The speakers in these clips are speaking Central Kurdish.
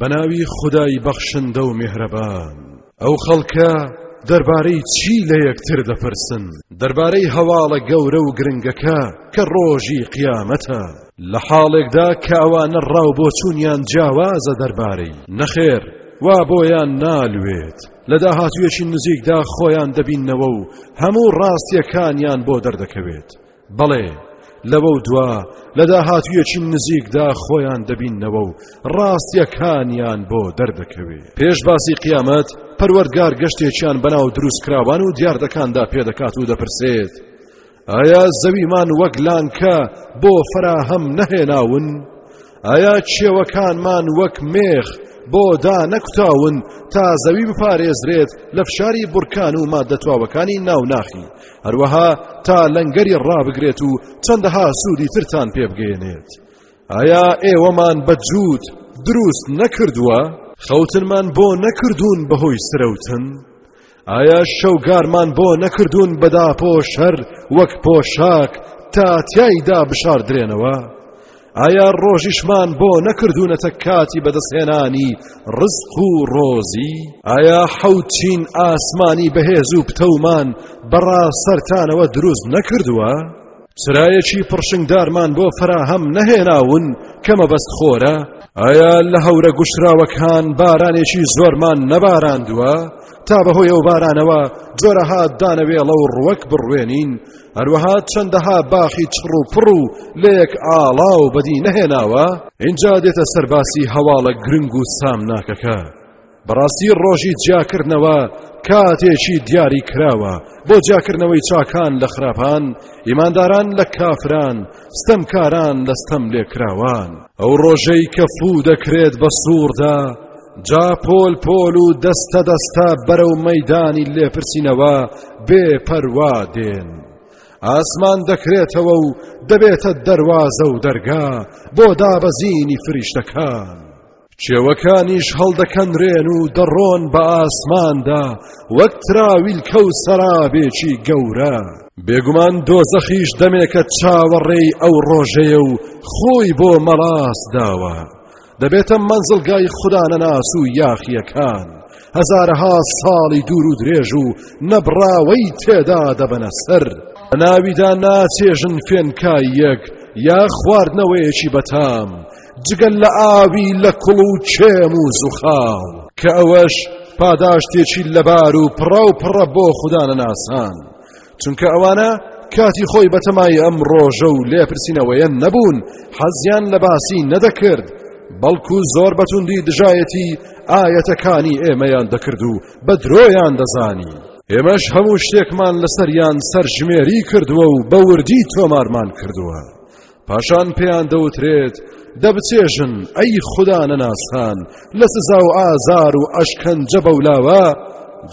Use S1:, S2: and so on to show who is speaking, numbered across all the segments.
S1: بەناوی خودای بەخشندە و میهرەبان ئەو خەڵکە دەربارەی چی لە یەکتر دەپرسن دەربارەی هەواڵە گەورە و گرنگەکە کە ڕۆژی قیامەتە لە حاڵێکدا کە ئەوانە ڕاو بۆچوونیان جیاوازە دەربارەی نەخێر وا بۆیان نالوێت لە داهاتوویەکی نزیکدا خۆیان دەبینەوە و هەموو ڕاستیەکانیان بۆ دەردەکەوێت بەڵێ لەوە و دوا لە داهاتویەکی نزیکدا خۆیان دەبینەوە و ڕاستیەکانیان بۆ دەردەکەوێ پێش باسی قیامەت پەروەرگار گەشتێکیان بەناو دروستکراوان و دیاردەکاندا پێدەکات و دەپرسێت ئایا زەویمان وەک لانکە بۆ فراهەم نەهێناون؟ ئایا کێوەکانمان وەک مێخ بۆ دا نەکوتاون تا زەوی بپارێزرێت لە فشاری بورکان و مادە تواوەکانی ناوناخی هەروەها تا لەنگەری ڕابگرێت و چەندەها سوودی ترتان پێبگەێنێت ئایا ئێوەمان بە جووت دروست نەکردووە خەوتنمان بۆ نەکردوون بەهۆی سرەوتن؟ ئایا شەوگارمان بۆ نەکردوون بەدا پۆشەر وەک پۆشاک تا تایدا بشاردرێنەوە ئایا ڕۆژیشمان بۆ نەکردوونەتە کاتی بەدەستهێنانی ڕزق و ڕۆزی ئایا حەوتین ئاسمانی بەهێز و پتەومان بەڕا سەرانەوە دروست نەکردووە؟ چرایەکی پڕشنگدارمان بۆ فەراهەم نەهێناون کە مەبەست خۆرە ئایا لە هەورە گوشراوەکان بارانێکی زۆرمان نەباراندووە تا بەهۆی ئەو بارانەوە جۆرەها دانەوێڵە و ڕوەک بڕوێنین هەروەها چەندەها باخی چڕ و پڕ و لەیەک ئاڵا و بەدی نەهێناوە اینجا دێتە سەرباسی هەواڵە گرنگ و سامناکەکە بەڕاستی ڕۆژی جیاکردنەوە کاتێکی دیاری کراوە بۆ جیاکردنەوەی چاکان لە خراپان ئیمانداران لە کافران ستەمکاران لە ستەم لێکراوان ئەو ڕۆژەی کە فوو دەکرێت بە سووردا جا پۆل پۆل و دەستە دەستە بەرەو مەدانی لێپرسینەوە بێ پەروا دێن ئاسمان دەکرێتەوە و دەبێتە دەواازە و دەرگا بۆ دابەزینی فریشتەکان کێوەکانیش هەڵدەکەنرێن و دەڕۆن بە ئاسماندا وەک تراویلکە و سەرابێکی گەورە بێگومان دۆزەخیش دەمێکە چاوەڕێی ئەو ڕۆژەیە و خۆی بۆ مەڵاس داوە دەبێتە مەنزڵگای خوددانە ناس و یاخیەکان هەزارەها ساڵی دوور و درێژ و نەبراوەی تێدا دەبەنە سەر ناویدا ناچێژن فێنکای یەک یا خواردنەوەیەکی بەتام جگە لە ئاوی لە کوڵ و کێم و زوخاو کە ئەوەش پاداشتێکی لەبار و پڕە و پڕە بۆ خوددانە ناسان چونکە ئەوانە کاتی خۆی بەتەمای ئەم ڕۆژە و لێپرسینەوەیە نەبوون حەزیان لە باسی نەدەکرد بەڵکو زۆر بەتوندی دژایەتی ئاەتەکانی ئێمەیان دەکرد و بە درۆیان دەزانی ئێمەش هەموو شتێکمان لەسەریان سەرژمێری کردووە و بەوردی تۆمارمان کردووە پاشان پێیان دەوترێت دەبچێژن ئەی خدا نەناسان لە سزا و ئازار و ئەشکەنجە بەولاوە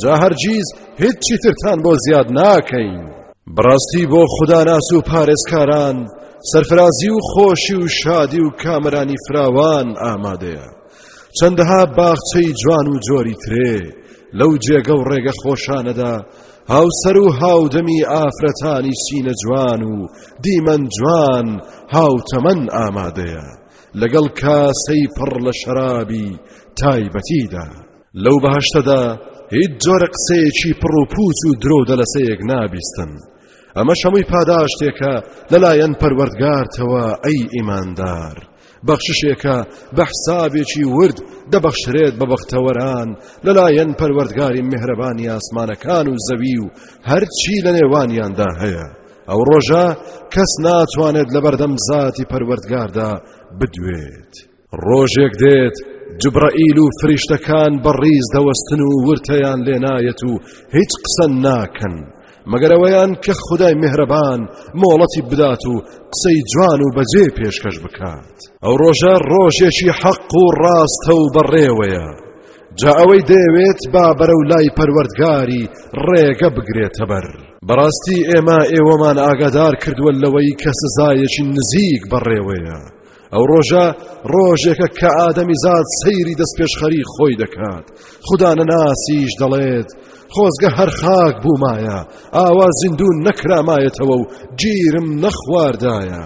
S1: جا هەرگیز هیچی ترتان بۆ زیاد ناکەین بڕاستی بۆ خوداناس و پارێزکاران سەرفرازی و خۆشی و شادی و کامرانی فراوان ئامادەیە چەندەها باخچەی جوان و جۆری ترێ لەو جێگە و ڕێگە خۆشانەدا هاوسەر و هاودەمی ئافرەتانی سینە جوان و دیمەن جوان هاوتەمەن ئامادەیە لەگەڵ کاسەی پڕ لە شەرابی تایبەتیدا لەو بەهشتەدا هیچ جۆرە قسەیەکی پڕ و پوچ و درۆ دەلەسەیەک نابیستن ئەمە شەمووی پاداشتێکە لەلایەن پەروەردگارتەوە ئەی ئیماندار بەخششێکە بە حسابێکی ورد دەبەخشرێت بە بەختەوەران لەلایەن پەروەردگاری میهرەبانی ئاسمانەکان و زەوی و هەرچی لە نێوانیاندا هەیە ئەو ڕۆژە کەس ناتوانێت لە بەردەم زاتی پەروەردگاردا بدوێت ڕۆژێک دێت جبرائیل و فریشتەکان بە ڕیز دەوەستن و ورتەیان لێنایەت و هیچ قسە ناکەن مەگەر ئەوەیان کە خدای مهرەبان مۆڵەتی بدات و قسەی جوان و بەجێ پێشکەش بکات ئەو ڕۆژە ڕۆژێکی حەق و ڕاستە و بەڕێوەیە جا ئەوەی دەیەوێت با بەرە و لای پەروەردگاری ڕێگە بگرێتە بەر بەڕاستی ئێمە ئێوەمان ئاگادار کردووە لەوەی کە سزایەکی نزیک بەڕێوەیە ئەو ڕۆژە ڕۆژێکە کە ئادەمی زاد سەیری دەستپێشخەری خۆی دەکات خدا نەناسیش دەڵێت خۆزگە هەر خاک بوومایە ئاوا زیندوو نەکرامایەتەوە و گیرم نەخواردایە